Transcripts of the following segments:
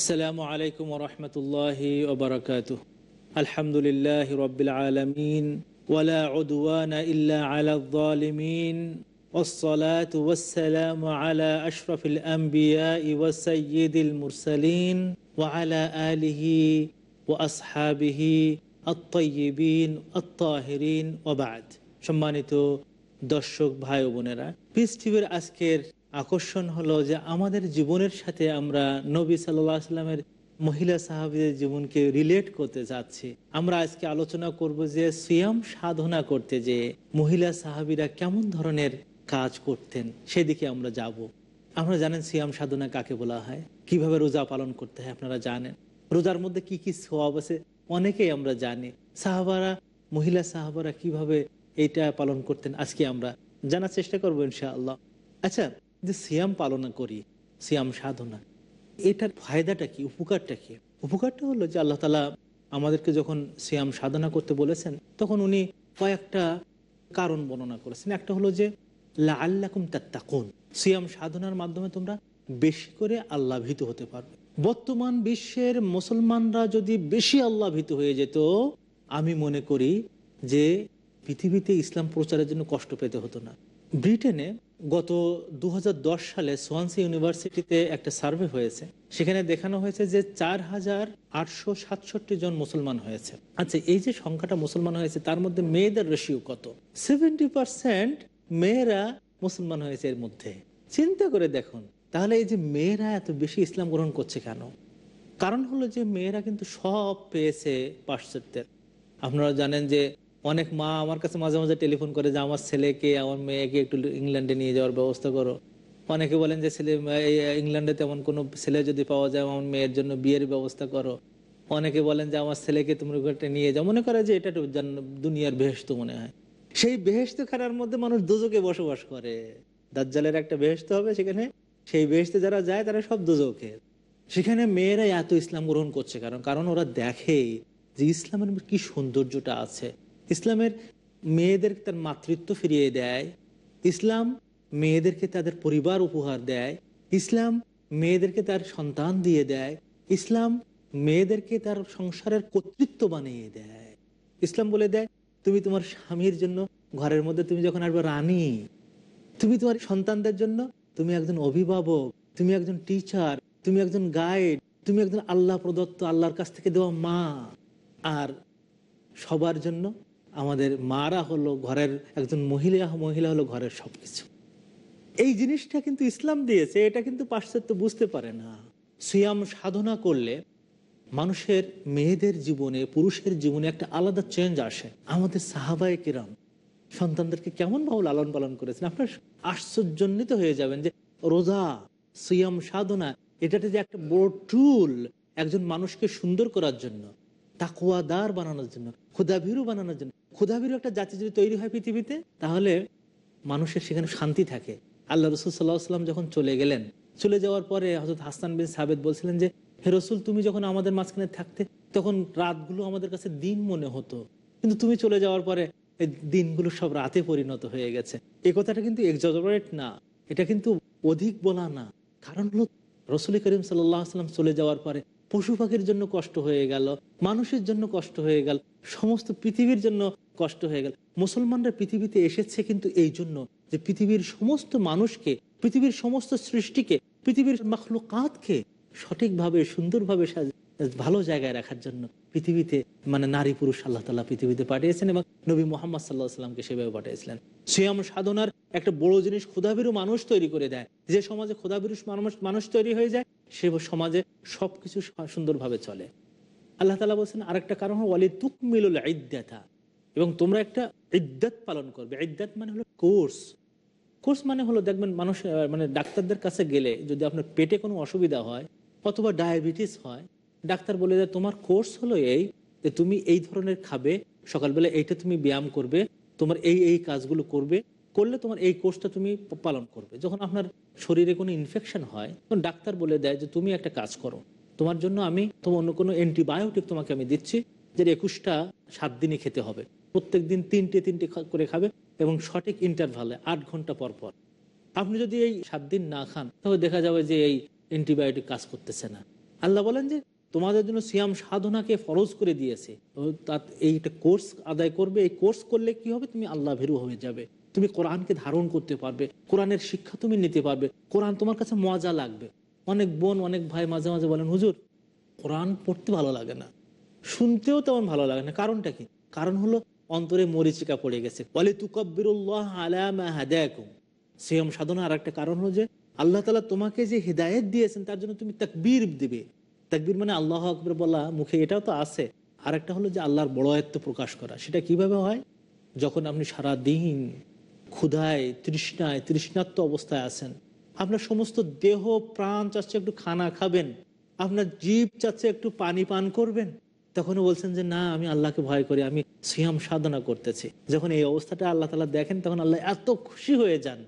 আসসালামু আলাইকুম রহমতুল্লাহি ওবরাকাত আলহামদুলিল্লাহ রবিল আলমিন ওয়ালা উদওয়ানা ইল্লা আলা الظالمين والصلاة والسلام على أشرف الأنبياء وسيد المرسلين وعلى آله وأصحابه الطيبين الطاهرين وبعد সম্মানিত দর্শক ভাই ও বোনেরা পিস টিভির আজকের আকর্ষণ হলো যে আমাদের জীবনের সাথে আমরা নবী সাল্লাহ সাল্লামের মহিলা সাহাবিদের জীবনকে রিলেট করতে যাচ্ছি আমরা আজকে আলোচনা করব যে সিয়াম সাধনা করতে যে মহিলা সাহাবিরা কেমন ধরনের কাজ করতেন, সেদিকে আমরা যাব। আমরা জানেন সিয়াম সাধনা কাকে বলা হয়? কীভাবে রোজা পালন করতে হয় আপনারা জানেন? রোজার মধ্যে কি কি সোয়াব আছে? অনেকেই আমরা জানি। সাহাবারা, মহিলা সাহাবারা কীভাবে এইটা পালন করতেন, আজকে আমরা জানার চেষ্টা করব ইনশাআল্লাহ। আচ্ছা যে সিয়াম পালনা করি, সিয়াম সাধনা। এটার ফায়দাটা কি, উপকারটা কি? উপকারটা হলো যে আল্লাহ তালা আমাদেরকে যখন সিয়াম সাধনা করতে বলেছেন, তখন উনি কয়েকটা কারণ বর্ণনা করেছেন। একটা হলো যে লা আল্লাকুম তাত্তাকুন। সিয়াম সাধনার মাধ্যমে তোমরা বেশি করে আল্লাহ ভীত হতে পারবে। বর্তমান বিশ্বের মুসলমানরা যদি বেশি আল্লাহ ভীত হয়ে যেত, আমি মনে করি যে পৃথিবীতে ইসলাম প্রচারের জন্য কষ্ট পেতে হতো না। ব্রিটেনে গত দু হাজার দশ সালে সোয়ানসি ইউনিভার্সিটিতে একটা সার্ভে হয়েছে। সেখানে দেখানো হয়েছে যে চার হাজার আটশো সাতষট্টি জন মুসলমান হয়েছে। আচ্ছা এই যে সংখ্যাটা মুসলমান হয়েছে, তার মধ্যে মেয়েদের রেশিও কত? সেভেন্টি পার্সেন্ট মেয়েরা মুসলমান হয়েছে এর মধ্যে। চিন্তা করে দেখুন, তাহলে এই যে মেয়েরা এত বেশি ইসলাম গ্রহণ করছে কেন? কারণ হলো যে মেয়েরা কিন্তু সব পেয়েছে পাশ্চাত্যের। আপনারা জানেন যে অনেক মা আমার কাছে মাঝে মাঝে টেলিফোন করে যে, আমার ছেলেকে, আমার মেয়েকে একটু ইংল্যান্ডে নিয়ে যাওয়ার ব্যবস্থা করো। অনেকে বলেন যে, ছেলে ইংল্যান্ডে তেমন কোনো ছেলে যদি পাওয়া যায়, আমার মেয়ের জন্য বিয়ের ব্যবস্থা করো। অনেকে বলেন যে, আমার ছেলেকে তুমি নিয়ে যাও। মনে করে যে, এটা দুনিয়ার বেহেস্ত মনে হয়। সেই বেহেস্ত খানার মধ্যে মানুষ দুজকে বসবাস করে। দাজ্জালের একটা বেহেস্ত হবে সেখানে। সেই বেহেস্তে যারা যায়, তারা সব দুজকের সেখানে মেয়েরা এত ইসলাম গ্রহণ করছে, কারণ কারণ ওরা দেখে যে, ইসলামের কি সৌন্দর্যটা আছে। ইসলামের মেয়েদের তার মাতৃত্ব ফিরিয়ে দেয়, ইসলাম মেয়েদেরকে তাদের পরিবার উপহার দেয়, ইসলাম মেয়েদেরকে তার সন্তান দিয়ে দেয়, ইসলাম মেয়েদেরকে তার সংসারের কর্তৃত্ব বানিয়ে দেয়। ইসলাম বলে দেয়, তুমি তোমার স্বামীর জন্য ঘরের মধ্যে তুমি যখন আসবে রানী, তুমি তোমার সন্তানদের জন্য তুমি একজন অভিভাবক, তুমি একজন টিচার তুমি একজন গাইড তুমি একজন আল্লাহ প্রদত্ত, আল্লাহর কাছ থেকে দেওয়া মা, আর সবার জন্য আমাদের মারা হলো ঘরের একজন মহিলা মহিলা হলো ঘরের সবকিছু। এই জিনিসটা কিন্তু ইসলাম দিয়েছে, এটা কিন্তু পাশ্চাত্য বুঝতে পারে না। সিয়াম সাধনা করলে মানুষের মেয়েদের জীবনে, পুরুষের জীবনে একটা আলাদা চেঞ্জ আসে। আমাদের সাহাবায় কিরাম সন্তানদেরকে কেমন ভাবে লালন পালন করেছেন? আপনার আশ্চর্যান্বিত হয়ে যাবেন যে রোজা, সিয়াম সাধনা, এটাতে যে একটা বড় টুল একজন মানুষকে সুন্দর করার জন্য। তাকুয়াদার বানানোর জন্য, ক্ষুদাভীরু বানানোর জন্য। ক্ষুদাভীরু একটা জাতি যদি তৈরি হয় পৃথিবীতে, তাহলে মানুষের সেখানে শান্তি থাকে। আল্লাহ রসুল সাল্লাহ সাল্লাম যখন চলে গেলেন, চলে যাওয়ার পরে হজরত হাসান বিন সাবেদ বলছিলেন যে, হে রসুল, তুমি যখন আমাদের মাঝখানে থাকতে, তখন রাতগুলো আমাদের কাছে দিন মনে হতো। কিন্তু তুমি চলে যাওয়ার পরে এই দিনগুলো সব রাতে পরিণত হয়ে গেছে। এই কথাটা কিন্তু এক্সজরেট না, এটা কিন্তু অধিক বলা না। কারণ হলো রসুল করিম সাল্লাহ সাল্লাম চলে যাওয়ার পরে পশু পাখির জন্য কষ্ট হয়ে গেল, মানুষের জন্য কষ্ট হয়ে গেল, সমস্ত পৃথিবীর জন্য কষ্ট হয়ে গেল। মুসলমানরা পৃথিবীতে এসেছে কিন্তু এই জন্য যে পৃথিবীর সমস্ত মানুষকে, পৃথিবীর সমস্ত সৃষ্টিকে, পৃথিবীর মাখলুকাতকে সঠিকভাবে, সুন্দরভাবে ভালো জায়গায় রাখার জন্য পৃথিবীতে মানে নারী পুরুষ আল্লাহ তালা পৃথিবীতে পাঠিয়েছেন এবং নবী মোহাম্মদ সাল্লাহ সাল্লামকে সেভাবে পাঠিয়েছিলেন। সিয়াম সাধনার একটা বড় জিনিস ক্ষুধাবিরু মানুষ তৈরি করে দেয়। যে সমাজে ক্ষুধাবিরু মানুষ মানুষ তৈরি হয়ে যায় সে সমাজে সবকিছু সুন্দরভাবে চলে। আল্লাহ তালা বলছেন, আরেকটা কারণ হলো, ওয়ালি তুকমিলুল ইদ্যাথা এবং তোমরা একটা ইদ্যাত পালন করবে। ইদ্যাত মানে হলো কোর্স। কোর্স মানে হলো, দেখবেন মানুষ মানে ডাক্তারদের কাছে গেলে যদি আপনার পেটে কোনো অসুবিধা হয় অথবা ডায়াবেটিস হয়, ডাক্তার বলে যে, তোমার কোর্স হলো এই যে, তুমি এই ধরনের খাবে, সকালবেলা এইটা তুমি ব্যায়াম করবে, তোমার এই এই কাজগুলো করবে করলে তোমার এই কোর্সটা তুমি পালন করবে। যখন আপনার শরীরে কোনো ইনফেকশন হয়, তখন ডাক্তার বলে দেয় যে, তুমি একটা কাজ করো। তোমার জন্য আমি তোমার অন্য কোনো অ্যান্টিবায়োটিক তোমাকে আমি দিচ্ছি যে একুশটা সাত দিনই খেতে হবে। প্রত্যেক দিন তিনটে তিনটে করে খাবে এবং সঠিক ইন্টারভালে আট ঘণ্টা পর পর। আপনি যদি এই সাত দিন না খান তবে দেখা যাবে যে এই অ্যান্টিবায়োটিক কাজ করতেছে না। আল্লাহ বলেন যে, তোমাদের জন্য সিয়াম সাধনাকে ফরজ করে দিয়েছে। তার এইটা কোর্স আদায় করবে। এই কোর্স করলে কি হবে? তুমি আল্লাহ ভেরু হয়ে যাবে। তুমি কোরআনকে ধারণ করতে পারবে, কোরআনের শিক্ষা তুমি নিতে পারবে, কোরআন তোমার কাছে মজা লাগবে। অনেক বোন, অনেক ভাই মাঝে মাঝে বলেন, হুজুর, কোরআন পড়তে ভালো লাগে না। শুনতেও তেমন ভালো লাগে না। কারণটা কি? কারণ হলো অন্তরে মরিচিকা পড়ে গেছে। বলে তুকব্বিরুল্লাহ আলামা সিয়াম সাধনা আর একটা কারণ হলো যে আল্লাহ তালা তোমাকে যে হৃদায়ত দিয়েছেন, তার জন্য তুমি তাকবীর দিবে। তাকবীর মানে আল্লাহ আকবর বলা মুখে, এটাও তো আছে। আর একটা হলো যে আল্লাহর বড়ায়ত্ব প্রকাশ করা। সেটা কীভাবে হয়? যখন আপনি সারা দিন ক্ষুধায়, তৃষ্ণায় তৃষ্ণাত্ম অবস্থায় আছেন। আপনার সমস্ত দেহ, প্রাণ চাচ্ছে একটু খানা খাবেন। আপনার জীব চাচ্ছে একটু পানি পান করবেন। তখন বলছেন যে, না, আমি আল্লাহকে ভয় করি, আমি সিয়াম সাধনা করতেছি। যখন এই অবস্থাটা আল্লাহ তালা দেখেন, তখন আল্লাহ এত খুশি হয়ে যান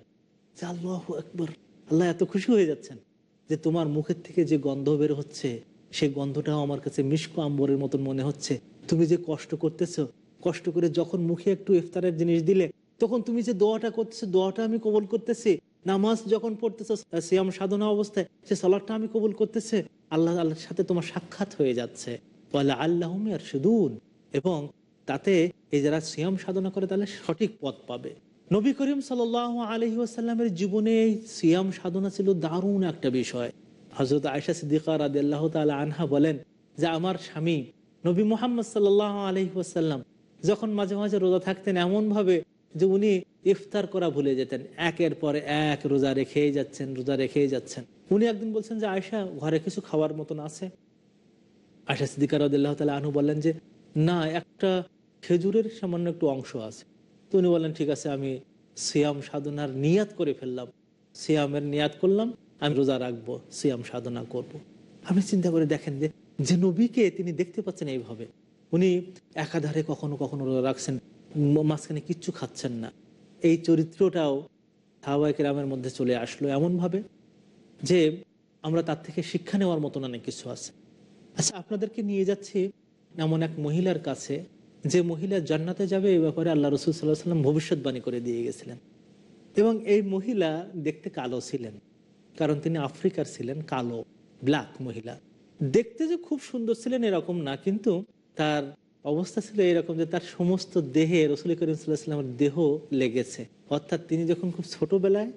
যে, আল্লাহ একবার আল্লাহ এত খুশি হয়ে যাচ্ছেন যে, তোমার মুখের থেকে যে গন্ধ বের হচ্ছে, সেই গন্ধটাও আমার কাছে মিষ্ক আম্বরের মতন মনে হচ্ছে। তুমি যে কষ্ট করতেছ, কষ্ট করে যখন মুখে একটু ইফতারের জিনিস দিলে তখন তুমি যে দোয়াটা করতেছো, দোয়াটা আমি কবুল করতেছি। নামাজ যখন পড়তেছো সিয়াম সাধনা অবস্থায়, সে সলাটটা আমি কবুল করতেছে। আল্লাহ, আল্লাহর সাথে তোমার সাক্ষাৎ হয়ে যাচ্ছে। বলে আল্লাহ আর সুদুন এবং তাতে এই যারা সিয়াম সাধনা করে, তাহলে সঠিক পথ পাবে। নবী করিম সাল আলহি আসাল্লামের জীবনে সিয়াম সাধনা ছিল দারুণ একটা বিষয়। হজরত আয়সা সিদ্দিকা রাদ আল্লাহ তালা আনহা বলেন যে, আমার স্বামী নবী মোহাম্মদ সাল্লাহ আলহি আসাল্লাম যখন মাঝে মাঝে রোজা থাকতেন এমন ভাবে যে উনি ইফতার করা ভুলে যেতেন। একের পর এক রোজা রেখেই যাচ্ছেন, রোজা রেখেই যাচ্ছেন। উনি একদিন বলছেন যে আয়সা ঘরে কিছু খাওয়ার মতন আছে? আশা সিদ্দিকার রদুল্লাহ তালা আনু বললেন যে, না, একটা খেজুরের সামান্য একটু অংশ আছে। তো উনি বললেন, ঠিক আছে, আমি সিয়াম সাধনার নিয়াত করে ফেললাম। সিয়ামের নিয়াত করলাম, আমি রোজা রাখব, সিয়াম সাধনা করব। আপনি চিন্তা করে দেখেন যে যে নবীকে তিনি দেখতে পাচ্ছেন এইভাবে। উনি একাধারে কখনো কখনো রোজা রাখছেন। মাঝখানে কিচ্ছু খাচ্ছেন না। এই চরিত্রটাও সাহবাইক রামের মধ্যে চলে আসলো এমনভাবে যে আমরা তার থেকে শিক্ষা নেওয়ার মতন অনেক কিছু আছে। আচ্ছা আপনাদেরকে নিয়ে যাচ্ছি এমন এক মহিলার কাছে যে মহিলা জান্নাতে যাবে এই ব্যাপারে আল্লাহ রসুল সাল্লাহ সাল্লাম ভবিষ্যৎবাণী করে দিয়ে গেছিলেন। এবং এই মহিলা দেখতে কালো ছিলেন, কারণ তিনি আফ্রিকার ছিলেন, কালো ব্ল্যাক মহিলা। দেখতে যে খুব সুন্দর ছিলেন এরকম না, কিন্তু তার অবস্থা ছিল এরকম যে তার সমস্ত দেহে রসুল করিম সাল্লাহামের দেহ লেগেছে। অর্থাৎ তিনি যখন খুব ছোটবেলায়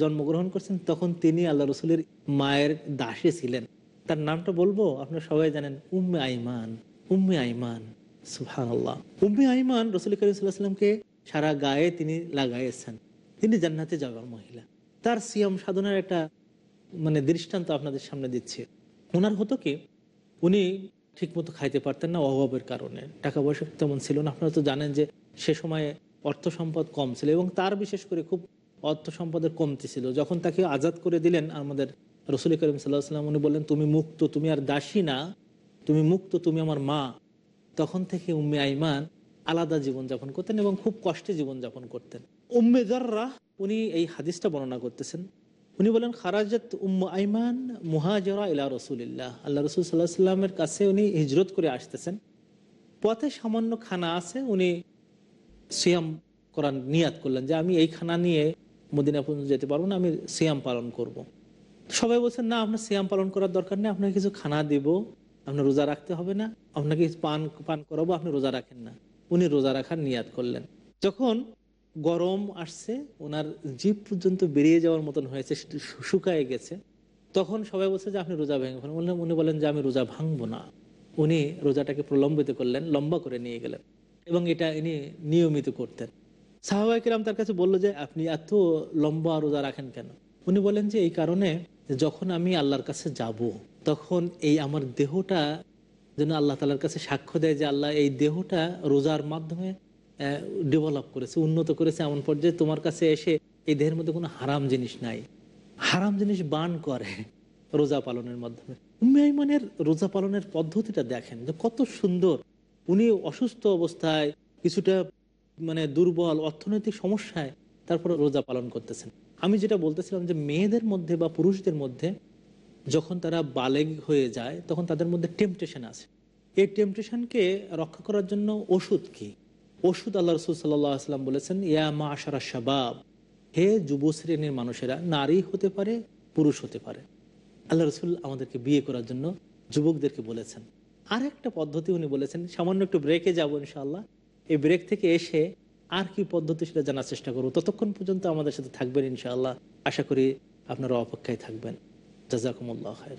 জন্মগ্রহণ করছেন, তখন তিনি আল্লাহ রসুলের মায়ের দাসে ছিলেন। তার নামটা বলব? আপনারা সবাই জানেন, উম্মে আইমান উম্মে আইমান সুহান আল্লাহ উম্মে আইমান রসুল করিম সারা গায়ে তিনি লাগাইয়েছেন। তিনি জান্নাতে যাওয়ার মহিলা। তার সিয়াম সাধনার একটা মানে দৃষ্টান্ত আপনাদের সামনে দিচ্ছে। ওনার হতো কি, উনি ঠিকমতো খাইতে পারতেন না অভাবের কারণে। টাকা পয়সা তেমন ছিল না। আপনারা তো জানেন যে সে সময়ে অর্থ সম্পদ কম ছিল এবং তার বিশেষ করে খুব অর্থ সম্পদের কমতি ছিল। যখন তাকে আজাদ করে দিলেন আমাদের রসুল করিম সাল্লাহ সাল্লাম উনি বললেন, তুমি মুক্ত, তুমি আর দাসী না। তুমি মুক্ত, তুমি আমার মা। তখন থেকে উম্মে আইমান আলাদা জীবনযাপন করতেন এবং খুব কষ্টে জীবনযাপন করতেন। উম্মে জাররা, উনি এই হাদিসটা বর্ণনা করতেছেন উনি বলেন, খারাজাত উম্ম আইমান মুহাজরা ইলা রসুলিল্লাহ। আল্লাহ রসুল সাল্লাহ সাল্লামের কাছে উনি হিজরত করে আসতেছেন। পথে সামান্য খানা আছে, উনি সিয়াম করার নিয়াত করলেন যে, আমি এই খানা নিয়ে মদিনা পর্যন্ত যেতে পারব না, আমি সিয়াম পালন করব। সবাই বলছেন, না, আপনার সিয়াম পালন করার দরকার নেই, আপনাকে কিছু খানা দিব, আপনার রোজা রাখতে হবে না, আপনাকে পান পান করাবো, আপনি রোজা রাখেন না। উনি রোজা রাখার নিয়াত করলেন। যখন গরম আসছে, ওনার জিভ পর্যন্ত বেরিয়ে যাওয়ার মতন হয়েছে শুকায় গেছে। তখন সবাই বলছে যে, আপনি রোজা ভেঙে ফেলেন উনি বলেন যে, আমি রোজা ভাঙবো না। উনি রোজাটাকে প্রলম্বিত করলেন, লম্বা করে নিয়ে গেলেন এবং এটা ইনি নিয়মিত করতেন। সাহাবাহিকেরাম তার কাছে বলল যে, আপনি এত লম্বা রোজা রাখেন কেন? উনি বলেন যে, এই কারণে যখন আমি আল্লাহর কাছে যাব, তখন এই আমার দেহটা যেন আল্লাহ তালার কাছে সাক্ষ্য দেয় যে, আল্লাহ এই দেহটা রোজার মাধ্যমে ডেভেলপ করেছে, উন্নত করেছে এমন পর্যায়ে তোমার কাছে এসে এই দেহের মধ্যে কোনো হারাম জিনিস নাই। হারাম জিনিস বান করে রোজা পালনের মাধ্যমে। উম্মাইমানের রোজা পালনের পদ্ধতিটা দেখেন যে কত সুন্দর। উনি অসুস্থ অবস্থায় কিছুটা মানে দুর্বল অর্থনৈতিক সমস্যায় তারপরে রোজা পালন করতেছেন। আমি যেটা বলতেছিলাম যে মেয়েদের মধ্যে বা পুরুষদের মধ্যে যখন তারা বালেগ হয়ে যায় তখন তাদের মধ্যে টেম্পটেশন আছে। এই টেম্পটেশনকে রক্ষা করার জন্য ওষুধ কি? ওষুধ আল্লাহ রসুল সাল্লাহ আসলাম বলেছেন, ইয়া মা আশারা শাবাব হে যুব শ্রেণির মানুষেরা, নারী হতে পারে, পুরুষ হতে পারে। আল্লাহ রসুল আমাদেরকে বিয়ে করার জন্য যুবকদেরকে বলেছেন। আর একটা পদ্ধতি উনি বলেছেন, সামান্য একটু ব্রেকে যাব ইনশাল্লাহ এই ব্রেক থেকে এসে আর কি পদ্ধতি সেটা জানার চেষ্টা করব। ততক্ষণ পর্যন্ত আমাদের সাথে থাকবেন ইনশাআল্লাহ। আশা করি আপনারা অপেক্ষায় থাকবেন। জাজাকুমুল্লাহ খায়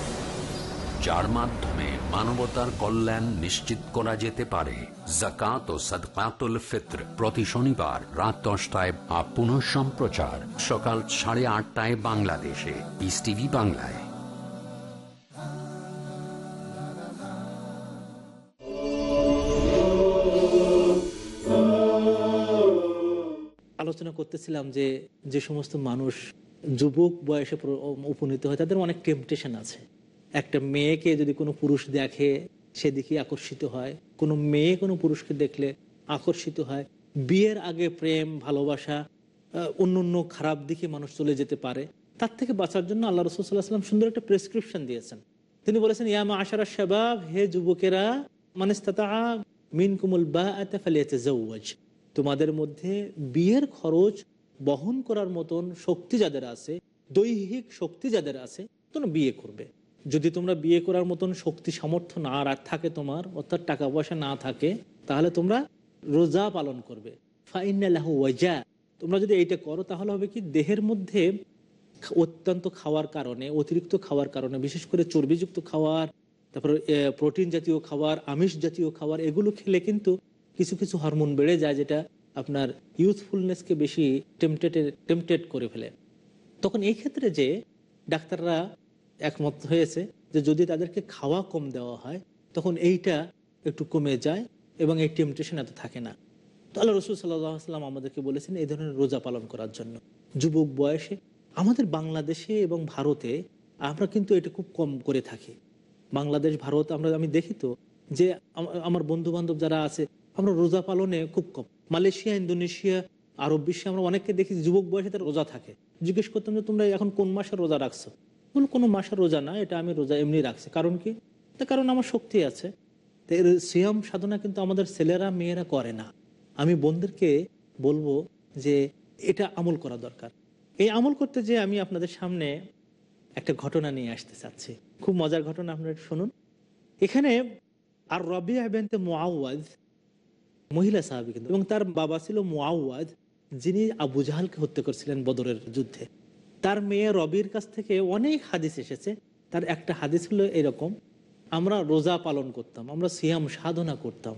যার মাধ্যমে মানবতার কল্যাণ নিশ্চিত করা যেতে পারে। জাকাত ও সদকাতুল ফিত্র প্রতি শনিবার রাত দশটায় আপ পুনঃ সম্প্রচার সকাল সাড়ে আটটায় বাংলাদেশে। পিস টিভি বাংলায়। আলোচনা করতেছিলাম যে যে সমস্ত মানুষ যুবক বয়সে উপনীত হয়, তাদের অনেক টেম্পটেশন আছে। একটা মেয়েকে যদি কোনো পুরুষ দেখে সেদিকে আকর্ষিত হয়। কোনো মেয়ে কোনো পুরুষকে দেখলে আকর্ষিত হয়। বিয়ের আগে প্রেম, ভালোবাসা অন্য অন্য খারাপ দিকে মানুষ চলে যেতে পারে। তার থেকে বাঁচার জন্য আল্লাহ রসুল্লাহ সাল্লাম সুন্দর একটা প্রেসক্রিপশন দিয়েছেন। তিনি বলেছেন ইয়ামা আশারা শাবাব, হে যুবকেরা, মানিস্তাতা মিন কুমুল বা তোমাদের মধ্যে বিয়ের খরচ বহন করার মতন শক্তি যাদের আছে, দৈহিক শক্তি যাদের আছে, তোমরা বিয়ে করবে। যদি তোমরা বিয়ে করার মতন শক্তি, সামর্থ্য না থাকে তোমার, অর্থাৎ টাকা পয়সা না থাকে, তাহলে তোমরা রোজা পালন করবে। ফাইনাল্লাহ ওয়াজা। তোমরা যদি এইটা করো, তাহলে হবে কি, দেহের মধ্যে অত্যন্ত খাওয়ার কারণে, অতিরিক্ত খাওয়ার কারণে, বিশেষ করে চর্বিযুক্ত খাবার তারপর প্রোটিন জাতীয় খাবার আমিষ জাতীয় খাবার এগুলো খেলে কিন্তু কিছু কিছু হরমোন বেড়ে যায়, যেটা আপনার ইউথফুলনেসকে বেশি টেম্পটেড টেম্পটেড করে ফেলে। তখন এই ক্ষেত্রে যে ডাক্তাররা একমত হয়েছে যে যদি তাদেরকে খাওয়া কম দেওয়া হয়, তখন এইটা একটু কমে যায় এবং এই টেম্পটেশন এত থাকে না। তো আল্লাহ রসুল সাল্লাহ সাল্লাম আমাদেরকে বলেছেন এই ধরনের রোজা পালন করার জন্য। যুবক বয়সে আমাদের বাংলাদেশে এবং ভারতে আমরা কিন্তু এটা খুব কম করে থাকি। বাংলাদেশ, ভারত আমরা, আমি দেখি তো যে আমার বন্ধু বান্ধব যারা আছে, আমরা রোজা পালনে খুব কম। মালয়েশিয়া, ইন্দোনেশিয়া, আরব বিশ্বে আমরা অনেককে দেখি যুবক বয়সে তার রোজা থাকে। জিজ্ঞেস করতাম যে তোমরা এখন কোন মাসে রোজা রাখছো? বল কোনো মাসের রোজা না, এটা আমি রোজা এমনি রাখছি। কারণ কি? তার কারণ আমার শক্তি আছে। তো এর সিয়াম সাধনা কিন্তু আমাদের ছেলেরা, মেয়েরা করে না। আমি বোনদেরকে বলব যে এটা আমল করা দরকার। এই আমল করতে যে আমি আপনাদের সামনে একটা ঘটনা নিয়ে আসতে চাচ্ছি। খুব মজার ঘটনা আপনারা শুনুন। এখানে আর রবি আবেন্তে মোয়াওয়াজ মহিলা সাহাবি কিন্তু, এবং তার বাবা ছিল মোয়াওয়াজ যিনি আবু জাহালকে হত্যা করছিলেন বদরের যুদ্ধে। তার মেয়ে রবির কাছ থেকে অনেক হাদিস এসেছে। তার একটা হাদিস হলো এরকম, আমরা রোজা পালন করতাম, আমরা সিয়াম সাধনা করতাম।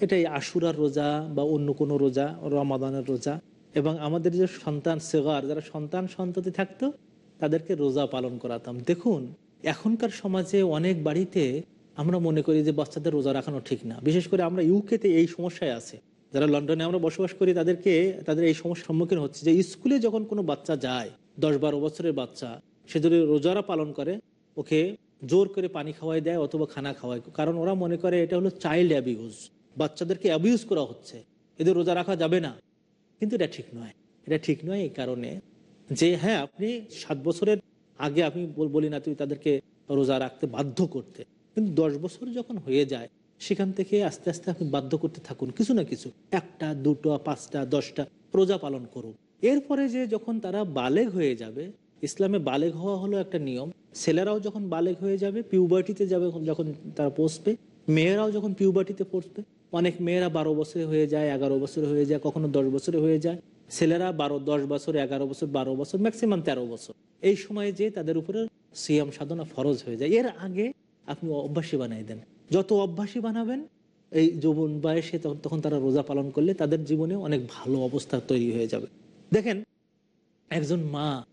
এটাই আশুরার রোজা বা অন্য কোনো রোজা, রমাদানের রোজা। এবং আমাদের যে সন্তান সেগার, যারা সন্তান সন্ততি থাকতো, তাদেরকে রোজা পালন করাতাম। দেখুন, এখনকার সমাজে অনেক বাড়িতে আমরা মনে করি যে বাচ্চাদের রোজা রাখানো ঠিক না। বিশেষ করে আমরা ইউকেতে এই সমস্যায় আছে। যারা লন্ডনে আমরা বসবাস করি, তাদেরকে, তাদের এই সমস্যার সম্মুখীন হচ্ছে যে স্কুলে যখন কোনো বাচ্চা যায়, দশ বারো বছরের বাচ্চা, সে যদি রোজারা পালন করে, ওকে জোর করে পানি খাওয়াই দেয় অথবা খানা খাওয়ায়, কারণ ওরা মনে করে এটা হলো চাইল্ড অ্যাবিউজ বাচ্চাদেরকে অ্যাবিউজ করা হচ্ছে। এদের রোজা রাখা যাবে না। কিন্তু এটা ঠিক নয়। এটা ঠিক নয় এই কারণে যে হ্যাঁ আপনি সাত বছরের আগে, আমি বল- না তুই তাদেরকে রোজা রাখতে বাধ্য করতে, কিন্তু দশ বছর যখন হয়ে যায় সেখান থেকে আস্তে আস্তে আপনি বাধ্য করতে থাকুন, কিছু না কিছু। একটা, দুটো, পাঁচটা, দশটা, রোজা পালন করুন। এরপরে যে যখন তারা বালেগ হয়ে যাবে, ইসলামে বালেগ হওয়া হলো একটা নিয়ম। ছেলেরাও যখন বালেগ হয়ে যাবে পিউবার্টিতে যাবে যখন তারা পৌঁছবে, মেয়েরাও যখন পিউবার্টিতে পৌঁছবে, অনেক মেয়েরা বারো বছরে হয়ে যায়, এগারো বছরে হয়ে যায়, কখনো দশ বছরে হয়ে যায়। ছেলেরা বারো, দশ বছর, এগারো বছর, বারো বছর ম্যাক্সিমাম তেরো বছর। এই সময়ে যে তাদের উপরে সিয়াম সাধনা ফরজ হয়ে যায়। এর আগে আপনি অভ্যাসী বানাই দেন। যত অভ্যাসী বানাবেন, এই যৌবন বয়সে তখন তারা রোজা পালন করলে তাদের জীবনে অনেক ভালো অবস্থা তৈরি হয়ে যাবে। দেখেন, একজন মা,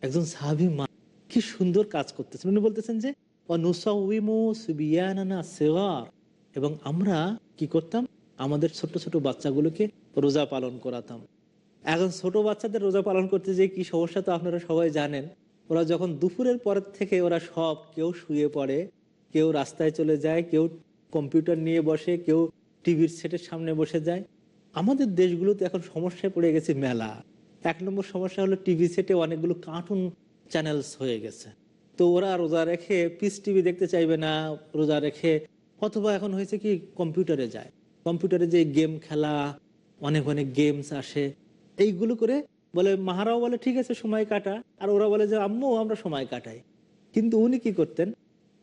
একজন সাহাবি মা কি সুন্দর কাজ করতেছেন। উনি বলতেছেন যে, "ওয়ানুসাউইমু এবং আমরা কি করতাম? আমাদের ছোট ছোট বাচ্চাগুলোকে রোজা পালন করাতাম। এখন ছোট বাচ্চাদের রোজা পালন করতে যে কি সমস্যা তো আপনারা সবাই জানেন। ওরা যখন দুপুরের পরের থেকে ওরা সব কেউ শুয়ে পড়ে কেউ রাস্তায় চলে যায়, কেউ কম্পিউটার নিয়ে বসে, কেউ টিভির সেটের সামনে বসে যায়। আমাদের দেশগুলোতে এখন সমস্যায় পড়ে গেছে মেলা। এক নম্বর সমস্যা হলো টিভি সেটে অনেকগুলো কার্টুন চ্যানেলস হয়ে গেছে। তো ওরা রোজা রেখে পিস টিভি দেখতে চাইবে না, রোজা রেখে। অথবা এখন হয়েছে কি কম্পিউটারে যায়। কম্পিউটারে যে গেম খেলা, অনেক অনেক গেমস আসে। এইগুলো করে বলে, মাহারাও বলে, ঠিক আছে, সময় কাটা। আর ওরা বলে যে, আম্মু, আমরা সময় কাটাই। কিন্তু উনি কি করতেন?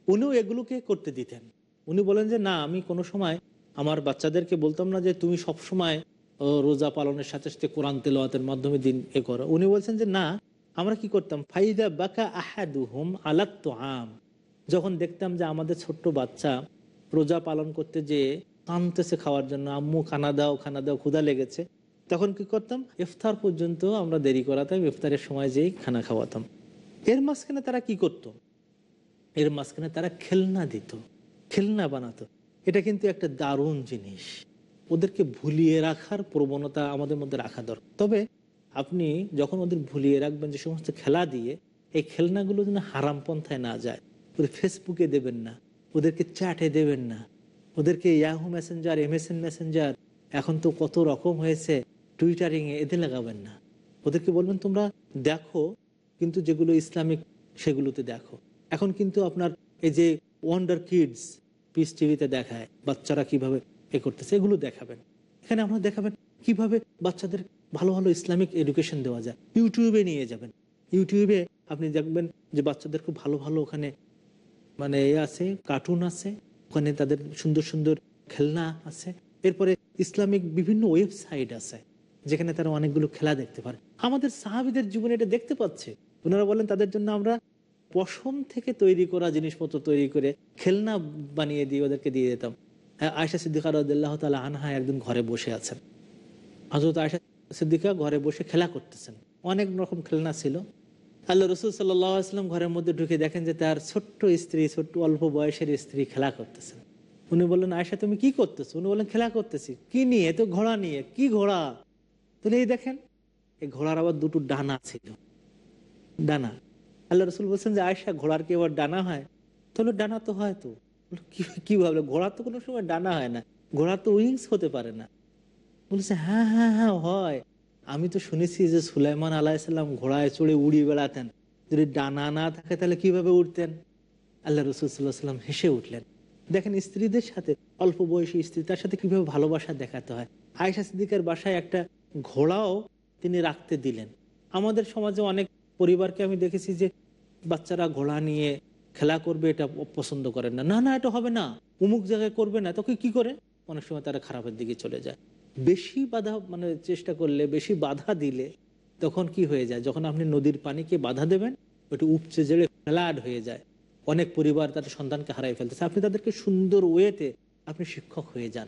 উনিও এগুলোকে করতে দিতেন। উনি বলেন যে, না, আমি কোনো সময় আমার বাচ্চাদেরকে বলতাম না যে, তুমি সব সময় রোজা পালনের সাথে সাথে কোরআন তেলাওয়াতের মাধ্যমে দিন এ করো। উনি বলছেন যে, না, আমরা কি করতাম? ফাইদা বাকা আহাদু হুম আলাত্ত আম যখন দেখতাম যে, আমাদের ছোট্ট বাচ্চা রোজা পালন করতে যে কানতেছে খাওয়ার জন্য, আম্মু, খানা দাও খানা দাও ক্ষুদা লেগেছে। তখন কি করতাম? ইফতার পর্যন্ত আমরা দেরি করাতাম, ইফতারের সময় যেই খানা খাওয়াতাম। এর মাঝখানে তারা কি করতো? এর মাঝখানে তারা খেলনা দিত, খেলনা বানাতো। এটা কিন্তু একটা দারুণ জিনিস। ওদেরকে ভুলিয়ে রাখার প্রবণতা আমাদের মধ্যে রাখা দরকার। তবে আপনি যখন ওদের ভুলিয়ে রাখবেন যে সমস্ত খেলা দিয়ে, এই খেলনাগুলো যেন হারাম পন্থায় না যায়, ওদের ফেসবুকে দেবেন না, ওদেরকে চ্যাটে দেবেন না, ওদেরকে ইয়াহু মেসেঞ্জার এমএসএন মেসেঞ্জার এখন তো কত রকম হয়েছে টুইটারিংয়ে এতে লাগাবেন না। ওদেরকে বলবেন, তোমরা দেখো, কিন্তু যেগুলো ইসলামিক, সেগুলোতে দেখো। এখন কিন্তু আপনার এই যে ওয়ান্ডার কিডস পিস টিভিতে দেখায়, বাচ্চারা কীভাবে এ করতেছে, এগুলো দেখাবেন। এখানে আপনারা দেখাবেন কীভাবে বাচ্চাদের ভালো ভালো ইসলামিক এডুকেশন দেওয়া যায়। ইউটিউবে নিয়ে যাবেন। ইউটিউবে আপনি দেখবেন যে বাচ্চাদের খুব ভালো ভালো ওখানে মানে এ আছে কার্টুন আছে, ওখানে তাদের সুন্দর সুন্দর খেলনা আছে। এরপরে ইসলামিক বিভিন্ন ওয়েবসাইট আছে, যেখানে তারা অনেকগুলো খেলা দেখতে পারে। আমাদের সাহাবিদের জীবনে এটা দেখতে পাচ্ছে। ওনারা বলেন, তাদের জন্য আমরা পশম থেকে তৈরি করা জিনিসপত্র তৈরি করে খেলনা বানিয়ে দিয়ে ওদেরকে দিয়ে দিতাম। আয়সা সিদ্দিকা রদুল্লাহ তালা আনহা একদিন ঘরে বসে আছেন। হজরত আয়সা সিদ্দিকা ঘরে বসে খেলা করতেছেন। অনেক রকম খেলনা ছিল। আল্লাহ রসুল সাল্লাম ঘরের মধ্যে ঢুকে দেখেন যে তার ছোট্ট স্ত্রী, ছোট্ট অল্প বয়সের স্ত্রী খেলা করতেছেন। উনি বললেন আয়সা তুমি কি করতেছো? উনি বললেন, খেলা করতেছি। কি নিয়ে? তো ঘোড়া নিয়ে? কি ঘোড়া? তাহলে এই দেখেন, এই ঘোড়ার আবার দুটো ডানা ছিল। ডানা। আল্লাহ রসুল বলছেন যে আয়সা ঘোড়ার কি আবার ডানা হয়? তাহলে ডানা তো হয় তো। কি ভাবলো ঘোড়ার তো কোনো সময় ডানা হয় না। ঘোড়ার তো উইংস হতে পারে না। বলছে হ্যাঁ হ্যাঁ হ্যাঁ হয়। আমি তো শুনেছি যে সুলাইমান আলাহিসাল্লাম ঘোড়ায় চড়ে উড়িয়ে বেড়াতেন। যদি ডানা না থাকে, তাহলে কীভাবে উঠতেন আল্লাহ রসুল্লাহ সাল্লাম হেসে উঠলেন। দেখেন, স্ত্রীদের সাথে, অল্প বয়সী স্ত্রী, তার সাথে কীভাবে ভালোবাসা দেখাতে হয়? আয়সা সিদ্দিকার বাসায় একটা ঘোড়াও তিনি রাখতে দিলেন। আমাদের সমাজে অনেক পরিবারকে আমি দেখেছি যে বাচ্চারা ঘোড়া নিয়ে খেলা করবে, এটা পছন্দ করেন না। না না, এটা হবে না। উমুক জায়গায় করবে না, তোকে কি করে? অনেক সময় তারা খারাপের দিকে চলে যায়। বেশি বাধা মানে চেষ্টা করলে, বেশি বাধা দিলে তখন কি হয়ে যায়? যখন আপনি নদীর পানিকে বাধা দেবেন ওটা উপচে জেড়ে ফ্ল্যাড হয়ে যায়। অনেক পরিবার তাদের সন্তানকে হারাই ফেলতেছে। আপনি তাদেরকে সুন্দর ওয়েতে আপনি শিক্ষক হয়ে যান।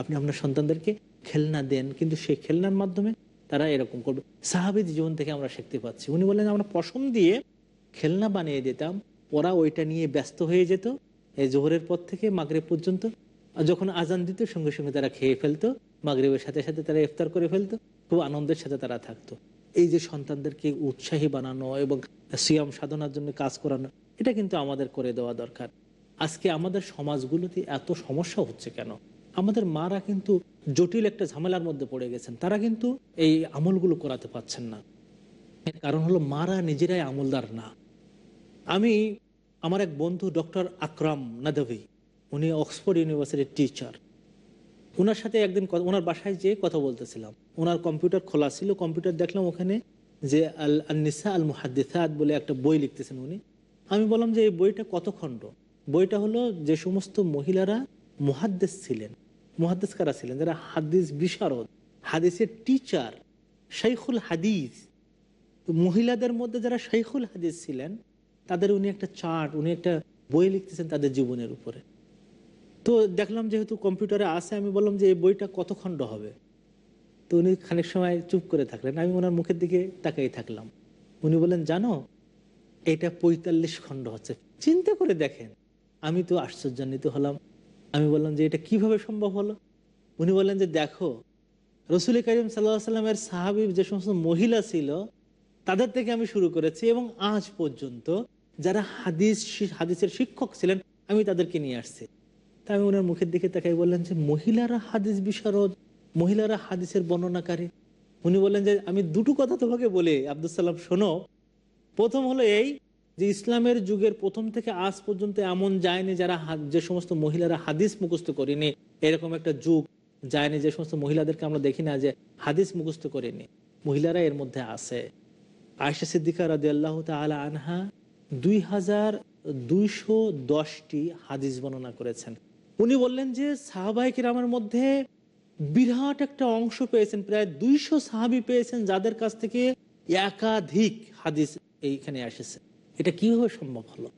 আপনি আপনার সন্তানদেরকে খেলনা দেন, কিন্তু সেই খেলনার মাধ্যমে তারা এরকম করবে। সাহাবিদ জীবন থেকে আমরা শিখতে পাচ্ছি। উনি বললেন, আমরা পশম দিয়ে খেলনা বানিয়ে দিতাম, ওরা ওইটা নিয়ে ব্যস্ত হয়ে যেত, এই জোহরের পর থেকে মাগরেব পর্যন্ত। যখন আজান দিত, সঙ্গে সঙ্গে তারা খেয়ে ফেলতো, মাগরেবের সাথে সাথে তারা ইফতার করে ফেলতো, খুব আনন্দের সাথে তারা থাকতো। এই যে সন্তানদেরকে উৎসাহী বানানো এবং সিয়াম সাধনার জন্য কাজ করানো, এটা কিন্তু আমাদের করে দেওয়া দরকার। আজকে আমাদের সমাজগুলোতে এত সমস্যা হচ্ছে কেন? আমাদের মারা কিন্তু জটিল একটা ঝামেলার মধ্যে পড়ে গেছেন। তারা কিন্তু এই আমলগুলো করাতে পারছেন না। কারণ হলো মারা নিজেরাই আমলদার না। আমি আমার এক বন্ধু ডক্টর আকরাম নাদভি, উনি অক্সফোর্ড ইউনিভার্সিটির টিচার ওনার সাথে একদিন ওনার বাসায় যেয়ে কথা বলতেছিলাম। ওনার কম্পিউটার খোলা ছিল, কম্পিউটার দেখলাম ওখানে যে আল আল-নিসা আল মুহাদ্দিসাত বলে একটা বই লিখতেছেন উনি। আমি বললাম যে, এই বইটা কত খণ্ড? বইটা হলো যে সমস্ত মহিলারা মুহাদ্দেস ছিলেন। মুহাদ্দেস কারা ছিলেন? যারা হাদিস বিশারদ, হাদিসের টিচার শাইখুল হাদিস। তো মহিলাদের মধ্যে যারা শাইখুল হাদিস ছিলেন, তাদের উনি একটা চার্ট উনি একটা বই লিখতেছেন তাদের জীবনের উপরে। তো দেখলাম যেহেতু কম্পিউটারে আসে আমি বললাম যে এই বইটা কত খণ্ড হবে? তো উনি খানিক সময় চুপ করে থাকলেন। আমি ওনার মুখের দিকে তাকাই থাকলাম। উনি বললেন, জানো, এটা পঁয়তাল্লিশ খণ্ড হচ্ছে। চিন্তা করে দেখেন, আমি তো আশ্চর্যান্বিত হলাম। আমি বললাম যে এটা কীভাবে সম্ভব হলো? উনি বললেন যে দেখো, রসুল করিম সাল্লাহ সাল্লামের সাহাবি যে সমস্ত মহিলা ছিল, তাদের থেকে আমি শুরু করেছি এবং আজ পর্যন্ত যারা হাদিস হাদিসের শিক্ষক ছিলেন, আমি তাদেরকে নিয়ে আসছি। তা আমি ওনার মুখের দিকে তাকাই বললেন যে, মহিলারা হাদিস বিশারদ, মহিলারা হাদিসের বর্ণনাকারী। উনি বললেন যে, আমি দুটো কথা তোমাকে বলে আব্দুল সালাম, শোনো। প্রথম হলো এই যে ইসলামের যুগের প্রথম থেকে আজ পর্যন্ত এমন যায়নি যারা যে সমস্ত মহিলারা হাদিস মুখস্থ করেনি। এরকম একটা যুগ যায়নি যে সমস্ত মহিলাদেরকে আমরা দেখি না যে হাদিস মুখস্থ করেনি। মহিলারা এর মধ্যে আছে। আয়সা সিদ্দিকা রাজি আল্লাহ তালা আনহা দুই হাজার দুইশো দশটি হাদিস বর্ণনা করেছেন। উনি বললেন যে সাহাবাই কিরামের মধ্যে বিরাট একটা অংশ পেয়েছেন, প্রায় দুইশো সাহাবি পেয়েছেন যাদের কাছ থেকে একাধিক হাদিস এইখানে এসেছে। এটা কীভাবে সম্ভব হলো?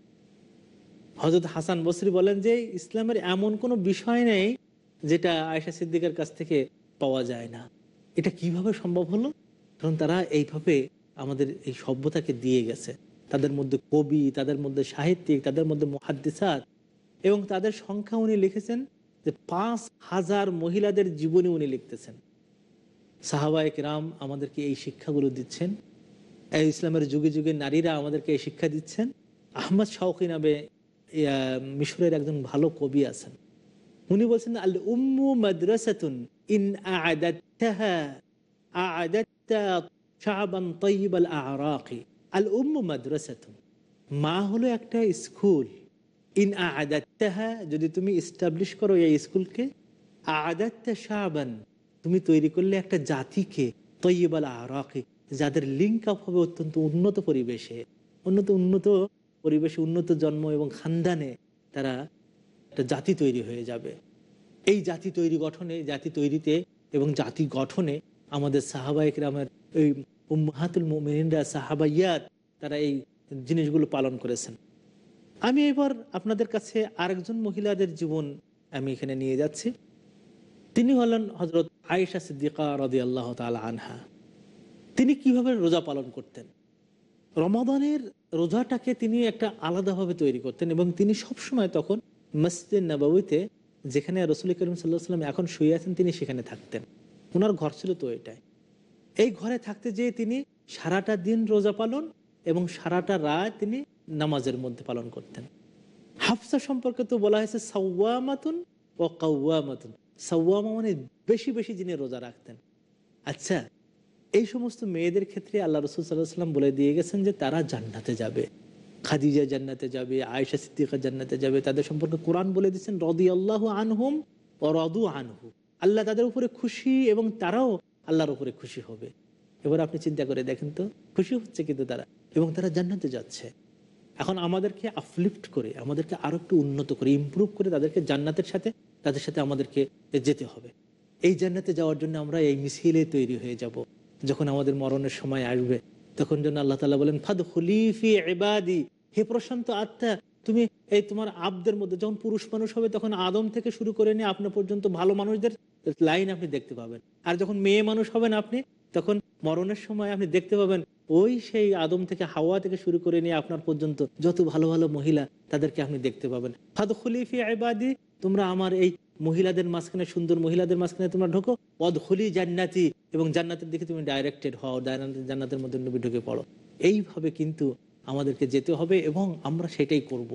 হজরত হাসান বসরি বলেন যে, ইসলামের এমন কোনো বিষয় নেই যেটা আয়সা সিদ্দিকের কাছ থেকে পাওয়া যায় না। এটা কীভাবে সম্ভব হলো? কারণ তারা এইভাবে আমাদের এই সভ্যতাকে দিয়ে গেছে। তাদের মধ্যে কবি, তাদের মধ্যে সাহিত্যিক, তাদের মধ্যে মহাদ্দিসাত এবং তাদের সংখ্যা উনি লিখেছেন যে, পাঁচ হাজার মহিলাদের জীবনী উনি লিখতেছেন। সাহাবায়ক রাম আমাদেরকে এই শিক্ষাগুলো দিচ্ছেন। ইসলামের যুগে যুগে নারীরা আমাদেরকে শিক্ষা দিচ্ছেন। আহমদ শাওকি নামে মিশরের একজন ভালো কবি আছেন। উনি বলছেন, আল উম্মু মাদ্রাসাতুন ইন আল উম্মু মাদ্রাসাতুন, মা হলো একটা স্কুল। ইন আ'দাদতাহা যদি তুমি এস্টাবলিশ করো এই স্কুলকে আ'দাদতা শাবান, তুমি তৈরি করলে একটা জাতিকে তৈবাল আরাকে। যাদের লিঙ্ক আপ হবে অত্যন্ত উন্নত পরিবেশে উন্নত উন্নত পরিবেশে উন্নত জন্ম এবং খানদানে তারা একটা জাতি তৈরি হয়ে যাবে। এই জাতি তৈরি গঠনে, জাতি তৈরিতে এবং জাতি গঠনে আমাদের সাহাবাহিক রামের এই উম্মাহাতুল মোমিনরা সাহাবাইয়াত তারা এই জিনিসগুলো পালন করেছেন। আমি এবার আপনাদের কাছে আরেকজন মহিলাদের জীবন আমি এখানে নিয়ে যাচ্ছি। তিনি হলেন হজরত আয়েশা সিদ্দিকা রদি আল্লাহ তালা আনহা। তিনি কীভাবে রোজা পালন করতেন? রমাদানের রোজাটাকে তিনি একটা আলাদাভাবে তৈরি করতেন এবং তিনি সবসময় তখন মসজিদ নবাবিতে যেখানে রসুল করিম সাল্লাহ সাল্লাম এখন শুয়ে আছেন তিনি সেখানে থাকতেন। ওনার ঘর ছিল তো এটাই। এই ঘরে থাকতে যেয়ে তিনি সারাটা দিন রোজা পালন এবং সারাটা রায় তিনি নামাজের মধ্যে পালন করতেন। হাফসা সম্পর্কে তো বলা হয়েছে সাওয়ামাতুন ও কাউয়ামাতুন সাওয়ামা মানে বেশি বেশি যিনি রোজা রাখতেন। আচ্ছা এই সমস্ত মেয়েদের ক্ষেত্রে আল্লাহ রসুল বলে দিয়ে গেছেন যে তারা জান্নাতে যাবে। খাদিজা জান্নাতে যাবে, আয়েশা সিদ্দিকা জান্নাতে যাবে। তাদের সম্পর্কে কোরআন বলে দিচ্ছেন রদি আল্লাহ আনহুম ও রদু আনহু। আল্লাহ তাদের উপরে খুশি এবং তারাও আল্লাহর উপরে খুশি হবে। এবার আপনি চিন্তা করে দেখেন তো, খুশি হচ্ছে কিন্তু তারা এবং তারা জান্নাতে যাচ্ছে। এখন আমাদেরকে আপলিফ্ট করে, আমাদেরকে আরও একটু উন্নত করে ইমপ্রুভ করে তাদেরকে জান্নাতের সাথে, তাদের সাথে আমাদেরকে যেতে হবে। এই জান্নাতে যাওয়ার জন্য আমরা এই মিছিলে তৈরি হয়ে যাব। যখন আমাদের মরণের সময় আসবে, তখন যেন আল্লাহ তালা বলেন ফাদ হলিফি এবাদি হে প্রশান্ত আত্মা, তুমি এই তোমার আবদের মধ্যে যখন পুরুষ মানুষ হবে, তখন আদম থেকে শুরু করে নিয়ে আপনার পর্যন্ত ভালো মানুষদের লাইন আপনি দেখতে পাবেন। আর যখন মেয়ে মানুষ হবেন আপনি, তখন মরণের সময় আপনি দেখতে পাবেন, ওই সেই আদম থেকে হাওয়া থেকে শুরু করে নিয়ে আপনার পর্যন্ত যত ভালো ভালো মহিলা তাদেরকে আপনি দেখতে পাবেন। ফাদ খলিফি আইবাদি তোমরা আমার এই মহিলাদের মাঝখানে, সুন্দর মহিলাদের মাঝখানে তোমরা ঢোকো। অদ হলি জান্নাতি এবং জান্নাতের দিকে তুমি ডাইরেক্টেড হও, জান্নাতের মধ্যে নবী ঢুকে পড়ো। এইভাবে কিন্তু আমাদেরকে যেতে হবে এবং আমরা সেটাই করব।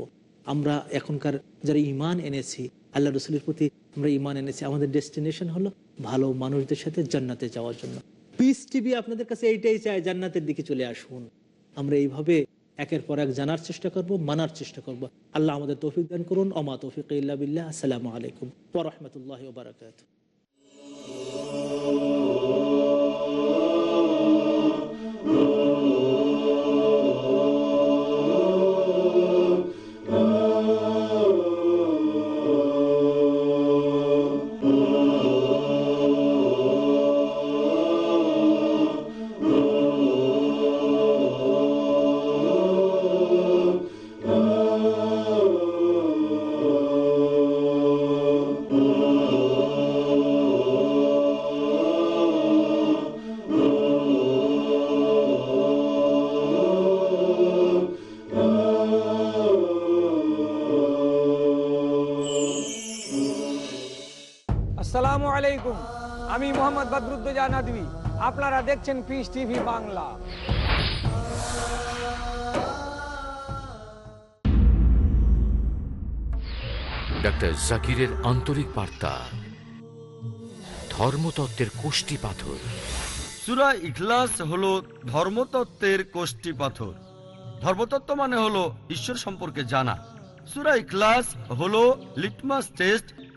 আমরা এখনকার যারা ইমান এনেছি, আল্লাহ রসুলের প্রতি আমরা ইমান এনেছি, আমাদের ডেস্টিনেশন হলো ভালো মানুষদের সাথে জান্নাতে যাওয়ার জন্য। পিস টিভি আপনাদের কাছে এইটাই চায় জান্নাতের দিকে চলে আসুন। আমরা এইভাবে একের পর এক জানার চেষ্টা করব, মানার চেষ্টা করব। আল্লাহ আমাদের তৌফিক দান করুন। অমা তৌফিক ইল্লা বিল্লাহ। আসসালামু আলাইকুম। ওরহমতুল্লাহ বারকাত নদী আপনারা দেখছেন পিস টিভি বাংলা। ডক্টর জাকিরের আন্তরিক বার্তা। ধর্মতত্ত্বের কোষ্টি পাথর। সুরা ইখলাস হলো ধর্মতত্ত্বের কোষ্টি পাথর। ধর্মতত্ত্ব মানে হলো ঈশ্বর সম্পর্কে জানা। সুরা ইখলাস হলো লিটমাস টেস্ট